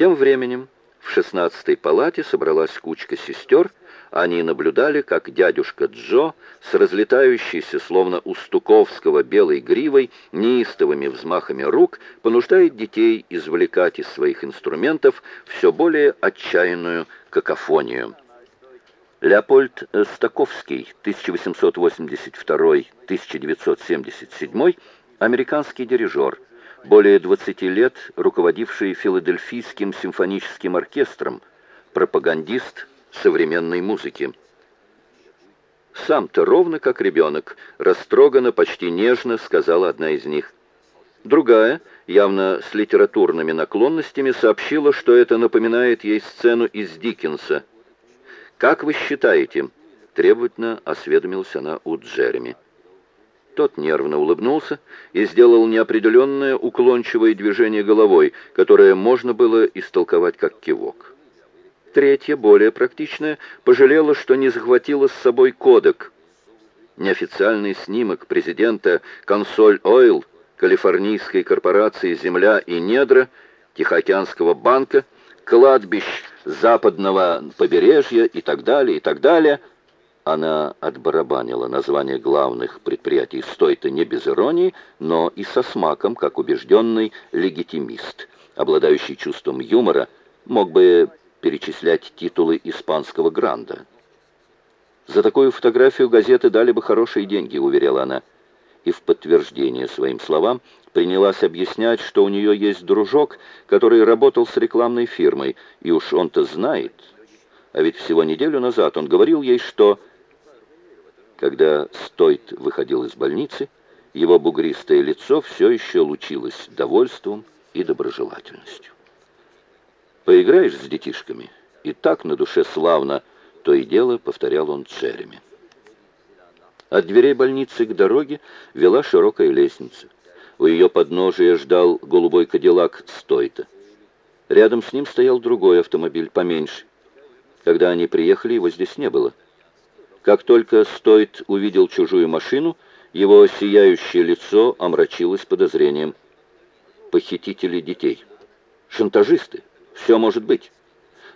Тем временем в шестнадцатой палате собралась кучка сестер, они наблюдали, как дядюшка Джо с разлетающейся, словно у Стуковского, белой гривой, неистовыми взмахами рук понуждает детей извлекать из своих инструментов все более отчаянную какофонию. Леопольд Стаковский, 1882-1977, американский дирижер, более 20 лет руководивший филадельфийским симфоническим оркестром, пропагандист современной музыки. «Сам-то ровно как ребенок», — растроганно, почти нежно сказала одна из них. Другая, явно с литературными наклонностями, сообщила, что это напоминает ей сцену из Диккенса. «Как вы считаете?» — требовательно осведомилась она у Джереми. Тот нервно улыбнулся и сделал неопределенное уклончивое движение головой, которое можно было истолковать как кивок. Третья, более практичная, пожалела, что не захватила с собой кодек. Неофициальный снимок президента «Консоль Ойл», калифорнийской корпорации «Земля и недра», Тихоокеанского банка, кладбищ западного побережья и так далее, и так далее. Она отбарабанила название главных предприятий Стойта не без иронии, но и со смаком, как убежденный легитимист, обладающий чувством юмора, мог бы перечислять титулы испанского гранда. «За такую фотографию газеты дали бы хорошие деньги», — уверяла она. И в подтверждение своим словам принялась объяснять, что у нее есть дружок, который работал с рекламной фирмой, и уж он-то знает. А ведь всего неделю назад он говорил ей, что... Когда Стойт выходил из больницы, его бугристое лицо все еще лучилось довольством и доброжелательностью. Поиграешь с детишками, и так на душе славно, то и дело повторял он Джереми. От дверей больницы к дороге вела широкая лестница. У ее подножия ждал голубой кадиллак Стойта. Рядом с ним стоял другой автомобиль, поменьше. Когда они приехали, его здесь не было. Как только Стойт увидел чужую машину, его сияющее лицо омрачилось подозрением. Похитители детей. Шантажисты. Все может быть.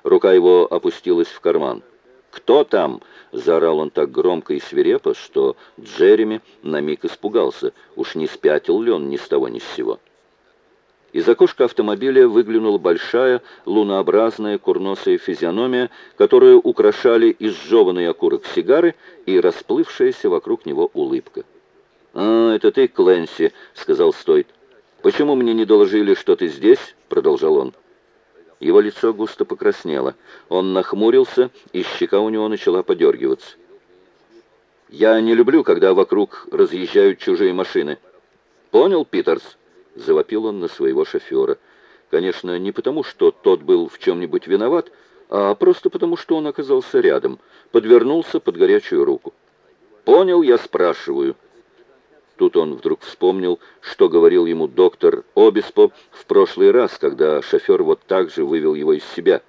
Рука его опустилась в карман. «Кто там?» — заорал он так громко и свирепо, что Джереми на миг испугался. Уж не спятил ли он ни с того ни с сего. Из окошка автомобиля выглянула большая, лунообразная курносая физиономия, которую украшали изжеванный окурок сигары и расплывшаяся вокруг него улыбка. «А, это ты, Кленси», — сказал Стойт. «Почему мне не доложили, что ты здесь?» — продолжал он. Его лицо густо покраснело. Он нахмурился, и щека у него начала подергиваться. «Я не люблю, когда вокруг разъезжают чужие машины». «Понял, Питерс?» — завопил он на своего шофера. Конечно, не потому, что тот был в чем-нибудь виноват, а просто потому, что он оказался рядом, подвернулся под горячую руку. «Понял, я спрашиваю». Тут он вдруг вспомнил, что говорил ему доктор Обеспо в прошлый раз, когда шофер вот так же вывел его из себя.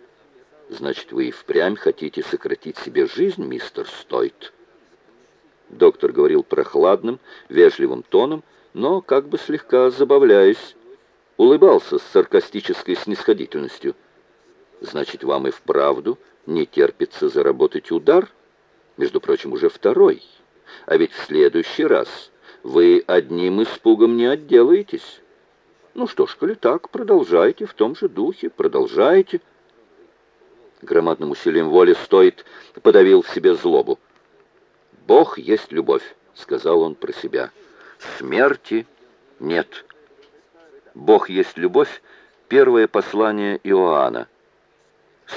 «Значит, вы и впрямь хотите сократить себе жизнь, мистер Стойт?» Доктор говорил прохладным, вежливым тоном, но как бы слегка забавляясь, улыбался с саркастической снисходительностью. «Значит, вам и вправду не терпится заработать удар? Между прочим, уже второй. А ведь в следующий раз...» вы одним испугом не отделаетесь. Ну что ж, коли так, продолжайте в том же духе, продолжайте. Громадным усилием воли стоит, подавил в себе злобу. «Бог есть любовь», — сказал он про себя. «Смерти нет». «Бог есть любовь» — первое послание Иоанна.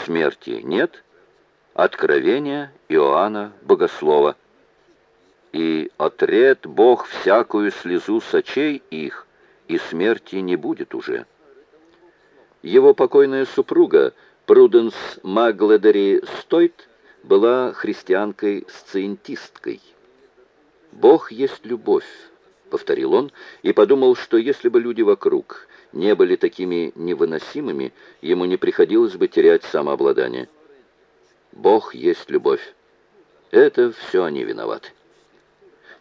«Смерти нет» — откровение Иоанна Богослова и отрет Бог всякую слезу сочей их, и смерти не будет уже. Его покойная супруга, Пруденс Магледери Стойт, была христианкой-сциентисткой. «Бог есть любовь», — повторил он, и подумал, что если бы люди вокруг не были такими невыносимыми, ему не приходилось бы терять самообладание. Бог есть любовь. Это все они виноваты.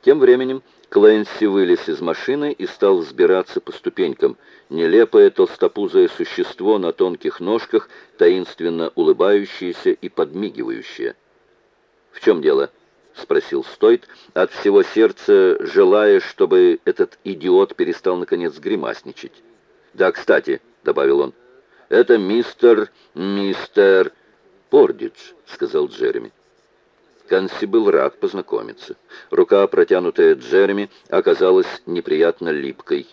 Тем временем Клэнси вылез из машины и стал взбираться по ступенькам. Нелепое толстопузое существо на тонких ножках, таинственно улыбающееся и подмигивающее. «В чем дело?» — спросил Стойт, от всего сердца желая, чтобы этот идиот перестал, наконец, гримасничать. «Да, кстати», — добавил он, — «это мистер... мистер...» «Пордидж», — сказал Джереми. Канси был рад познакомиться. Рука, протянутая Джереми, оказалась неприятно липкой.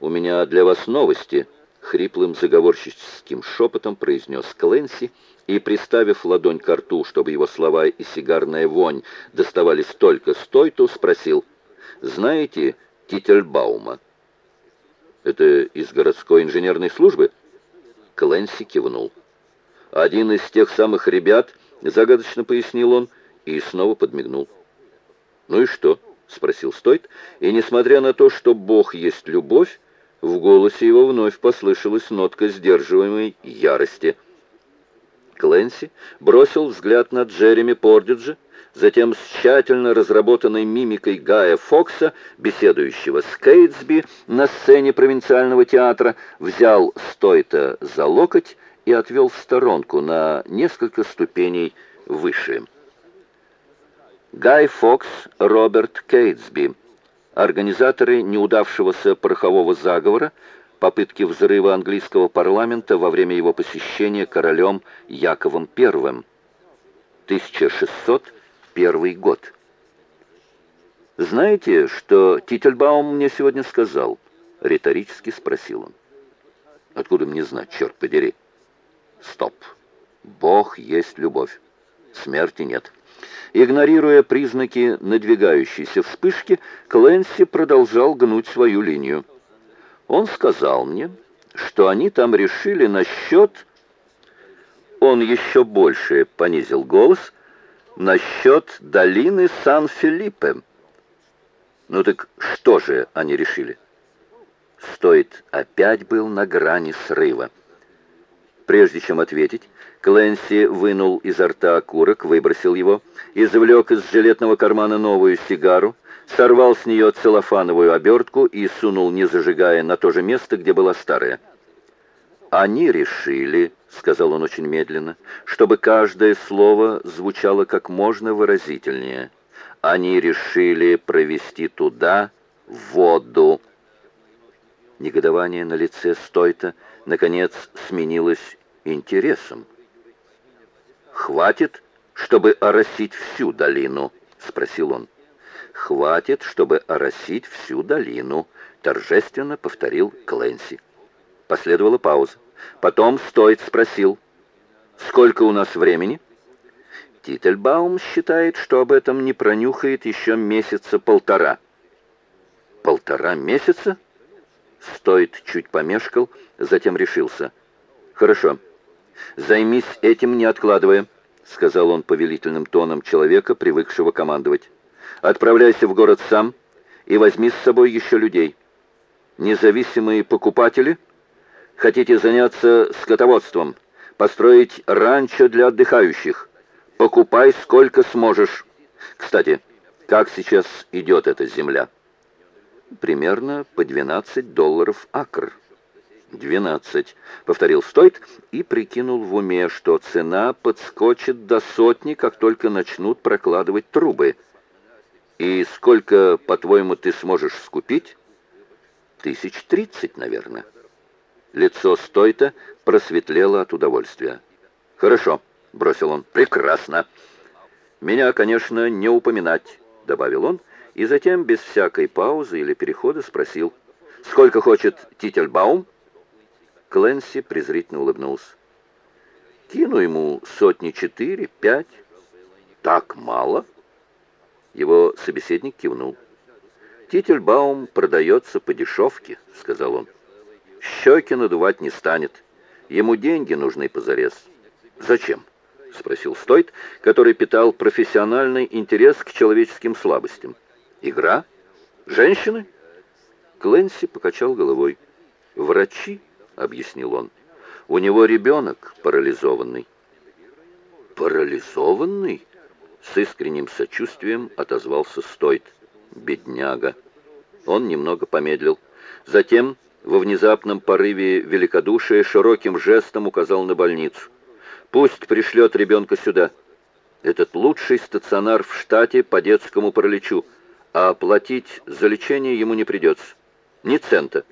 «У меня для вас новости», — хриплым заговорщическим шепотом произнес Кленси и, приставив ладонь к рту, чтобы его слова и сигарная вонь доставались только стойту, спросил, «Знаете Тительбаума?» «Это из городской инженерной службы?» Кленси кивнул. «Один из тех самых ребят», — загадочно пояснил он, и снова подмигнул. «Ну и что?» — спросил Стойт, и, несмотря на то, что Бог есть любовь, в голосе его вновь послышалась нотка сдерживаемой ярости. Кленси бросил взгляд на Джереми Пордиджа, затем с тщательно разработанной мимикой Гая Фокса, беседующего с Кейтсби на сцене провинциального театра, взял Стойта за локоть и отвел в сторонку на несколько ступеней выше. Гай Фокс, Роберт Кейтсби, организаторы неудавшегося порохового заговора, попытки взрыва английского парламента во время его посещения королем Яковом I, 1601 год. «Знаете, что Тительбаум мне сегодня сказал?» — риторически спросил он. «Откуда мне знать, черт подери?» «Стоп! Бог есть любовь. Смерти нет». Игнорируя признаки надвигающейся вспышки, Кленси продолжал гнуть свою линию. Он сказал мне, что они там решили насчет... Он еще больше понизил голос насчет долины Сан-Филиппе. Ну так что же они решили? Стоит опять был на грани срыва. Прежде чем ответить, Кленси вынул изо рта окурок, выбросил его, извлек из жилетного кармана новую сигару, сорвал с нее целлофановую обертку и сунул, не зажигая, на то же место, где была старая. «Они решили», — сказал он очень медленно, — «чтобы каждое слово звучало как можно выразительнее. Они решили провести туда воду». Негодование на лице Стойта, наконец, сменилось интересом. «Хватит, чтобы оросить всю долину?» — спросил он. «Хватит, чтобы оросить всю долину», — торжественно повторил Кленси. Последовала пауза. Потом Стоит спросил, «Сколько у нас времени?» Тительбаум считает, что об этом не пронюхает еще месяца полтора. «Полтора месяца?» Стоит чуть помешкал, затем решился. «Хорошо. Займись этим, не откладывая», — сказал он повелительным тоном человека, привыкшего командовать. «Отправляйся в город сам и возьми с собой еще людей. Независимые покупатели? Хотите заняться скотоводством, построить ранчо для отдыхающих? Покупай сколько сможешь. Кстати, как сейчас идет эта земля?» «Примерно по 12 долларов акр». «Двенадцать», — повторил Стойт и прикинул в уме, что цена подскочит до сотни, как только начнут прокладывать трубы. «И сколько, по-твоему, ты сможешь скупить?» «Тысяч тридцать, наверное». Лицо Стойта просветлело от удовольствия. «Хорошо», — бросил он, — «прекрасно». «Меня, конечно, не упоминать», — добавил он, и затем, без всякой паузы или перехода, спросил, «Сколько хочет Тительбаум?» Кленси презрительно улыбнулся. «Кину ему сотни четыре, пять. Так мало?» Его собеседник кивнул. «Тительбаум продается по дешевке», — сказал он. «Щеки надувать не станет. Ему деньги нужны позарез». «Зачем?» — спросил Стойт, который питал профессиональный интерес к человеческим слабостям. «Игра? Женщины?» Кленси покачал головой. «Врачи объяснил он. «У него ребенок парализованный». «Парализованный?» С искренним сочувствием отозвался Стойт. Бедняга. Он немного помедлил. Затем, во внезапном порыве великодушия, широким жестом указал на больницу. «Пусть пришлет ребенка сюда. Этот лучший стационар в штате по детскому параличу, а платить за лечение ему не придется. Ни цента».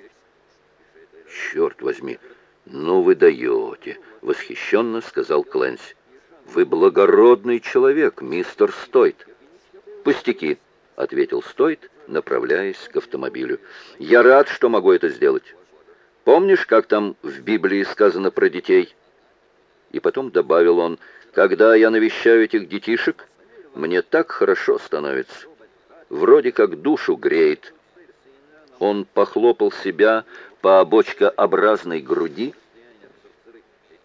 «Черт возьми, ну вы даете!» — восхищенно сказал Клэнси. «Вы благородный человек, мистер Стойт». «Пустяки», — ответил Стойт, направляясь к автомобилю. «Я рад, что могу это сделать. Помнишь, как там в Библии сказано про детей?» И потом добавил он, «Когда я навещаю этих детишек, мне так хорошо становится. Вроде как душу греет». Он похлопал себя по бочкообразной груди.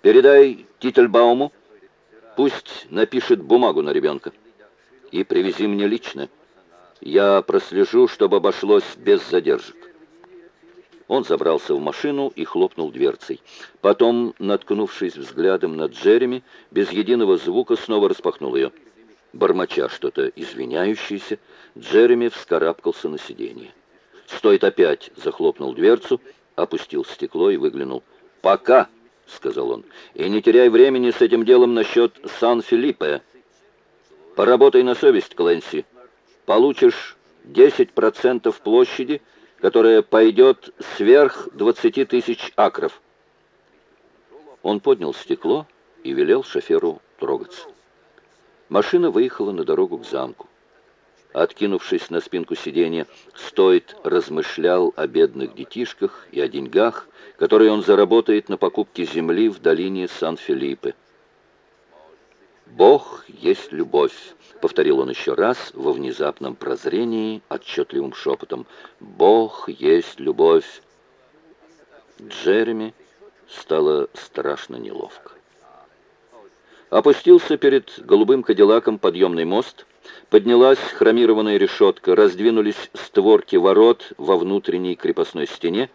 «Передай Тительбауму, пусть напишет бумагу на ребенка. И привези мне лично. Я прослежу, чтобы обошлось без задержек». Он забрался в машину и хлопнул дверцей. Потом, наткнувшись взглядом на Джереми, без единого звука снова распахнул ее. Бормоча что-то извиняющееся, Джереми вскарабкался на сиденье. Стоит опять захлопнул дверцу, опустил стекло и выглянул. «Пока!» — сказал он. «И не теряй времени с этим делом насчет Сан-Филиппе. Поработай на совесть, Клэнси. Получишь 10% площади, которая пойдет сверх 20 тысяч акров». Он поднял стекло и велел шоферу трогаться. Машина выехала на дорогу к замку. Откинувшись на спинку сиденья, Стоит размышлял о бедных детишках и о деньгах, которые он заработает на покупке земли в долине Сан-Филиппе. «Бог есть любовь», — повторил он еще раз во внезапном прозрении отчетливым шепотом. «Бог есть любовь». Джереми стало страшно неловко. Опустился перед голубым кадиллаком подъемный мост — Поднялась хромированная решетка, раздвинулись створки ворот во внутренней крепостной стене.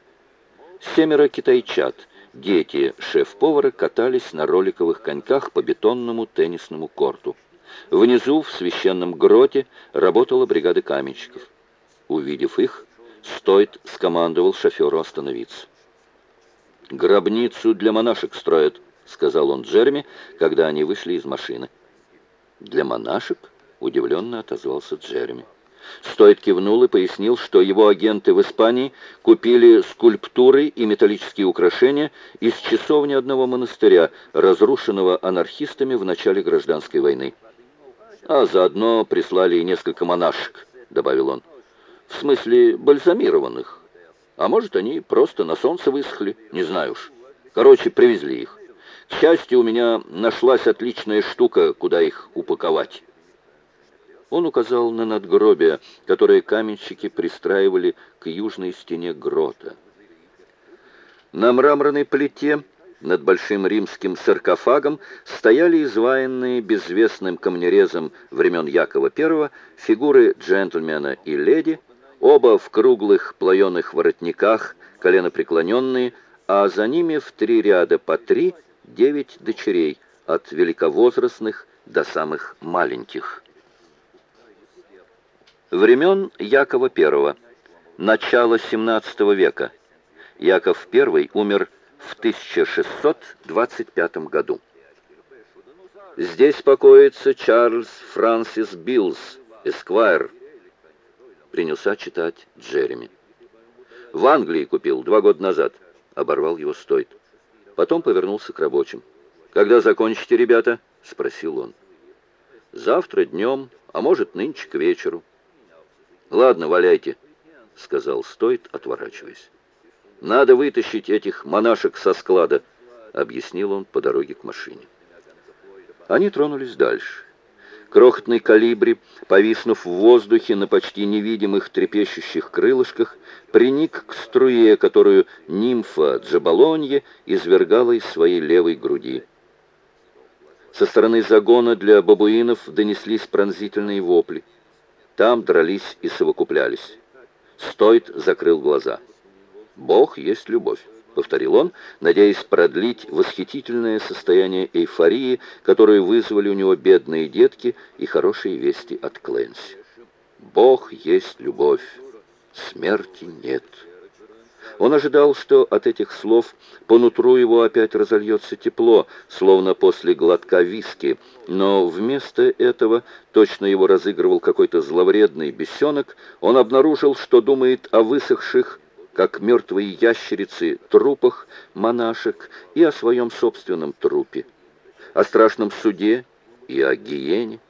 Семеро китайчат, дети шеф-повара, катались на роликовых коньках по бетонному теннисному корту. Внизу, в священном гроте, работала бригада каменщиков. Увидев их, Стойт скомандовал шоферу остановиться. «Гробницу для монашек строят», — сказал он Джереми, когда они вышли из машины. «Для монашек?» Удивленно отозвался Джереми. Стоит кивнул и пояснил, что его агенты в Испании купили скульптуры и металлические украшения из часовни одного монастыря, разрушенного анархистами в начале гражданской войны. «А заодно прислали и несколько монашек», — добавил он. «В смысле бальзамированных. А может, они просто на солнце высохли, не знаю уж. Короче, привезли их. К счастью, у меня нашлась отличная штука, куда их упаковать». Он указал на надгробие, которое каменщики пристраивали к южной стене грота. На мраморной плите над большим римским саркофагом стояли изваянные безвестным камнерезом времен Якова I фигуры джентльмена и леди, оба в круглых плаеных воротниках, коленопреклоненные, а за ними в три ряда по три девять дочерей, от великовозрастных до самых маленьких времен Якова I, начало XVII века. Яков I умер в 1625 году. Здесь покоится Чарльз Франсис Биллс, эсквайр, принялся читать Джереми. В Англии купил два года назад, оборвал его Стойт. Потом повернулся к рабочим. «Когда закончите, ребята?» — спросил он. «Завтра днем, а может, нынче к вечеру». «Ладно, валяйте», — сказал Стойт, отворачиваясь. «Надо вытащить этих монашек со склада», — объяснил он по дороге к машине. Они тронулись дальше. Крохотный калибри, повиснув в воздухе на почти невидимых трепещущих крылышках, приник к струе, которую нимфа Джабалонье извергала из своей левой груди. Со стороны загона для бабуинов донеслись пронзительные вопли. Там дрались и совокуплялись. Стойт закрыл глаза. «Бог есть любовь», — повторил он, надеясь продлить восхитительное состояние эйфории, которую вызвали у него бедные детки и хорошие вести от Клэнси. Бог есть любовь, смерти нет. Он ожидал, что от этих слов по нутру его опять разольется тепло, словно после глотка виски, но вместо этого, точно его разыгрывал какой-то зловредный бесенок, он обнаружил, что думает о высохших, как мертвые ящерицы, трупах монашек и о своем собственном трупе, о страшном суде и о гиене.